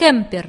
кемпер.